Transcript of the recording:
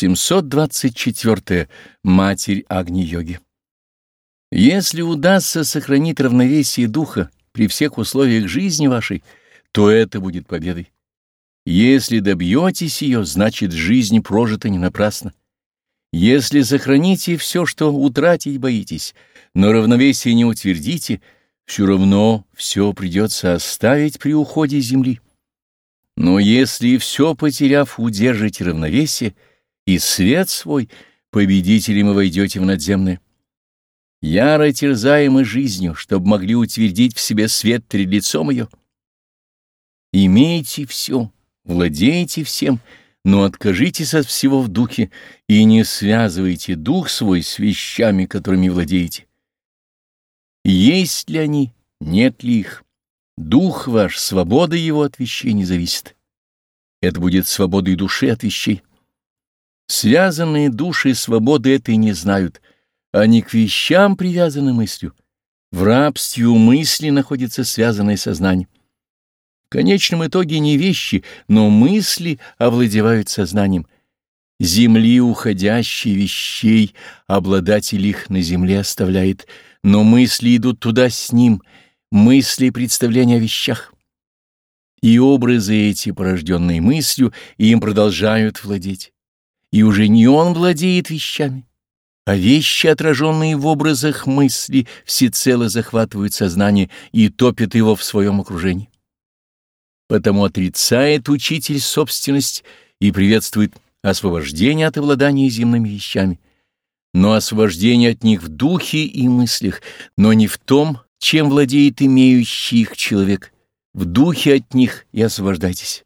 724. Матерь Агни-йоги. Если удастся сохранить равновесие духа при всех условиях жизни вашей, то это будет победой. Если добьетесь ее, значит жизнь прожита не напрасно. Если сохраните все, что утратить боитесь, но равновесие не утвердите, все равно все придется оставить при уходе земли. Но если все потеряв удержите равновесие, и свет свой, победителем вы войдете в надземное. Яро терзаемы жизнью, чтобы могли утвердить в себе свет перед лицом ее. Имейте все, владейте всем, но откажитесь от всего в духе и не связывайте дух свой с вещами, которыми владеете. Есть ли они, нет ли их? Дух ваш, свобода его от вещей не зависит. Это будет свободой души от вещей. Связанные души свободы этой не знают, они к вещам привязаны мыслью. В рабстве у мысли находится связанное сознание. В конечном итоге не вещи, но мысли овладевают сознанием. Земли уходящие вещей, обладатель их на земле оставляет, но мысли идут туда с ним, мысли и представления о вещах. И образы эти, порожденные мыслью, им продолжают владеть и уже не он владеет вещами, а вещи, отраженные в образах мысли, всецело захватывают сознание и топят его в своем окружении. Потому отрицает учитель собственность и приветствует освобождение от обладания земными вещами, но освобождение от них в духе и мыслях, но не в том, чем владеет имеющий их человек. В духе от них и освобождайтесь.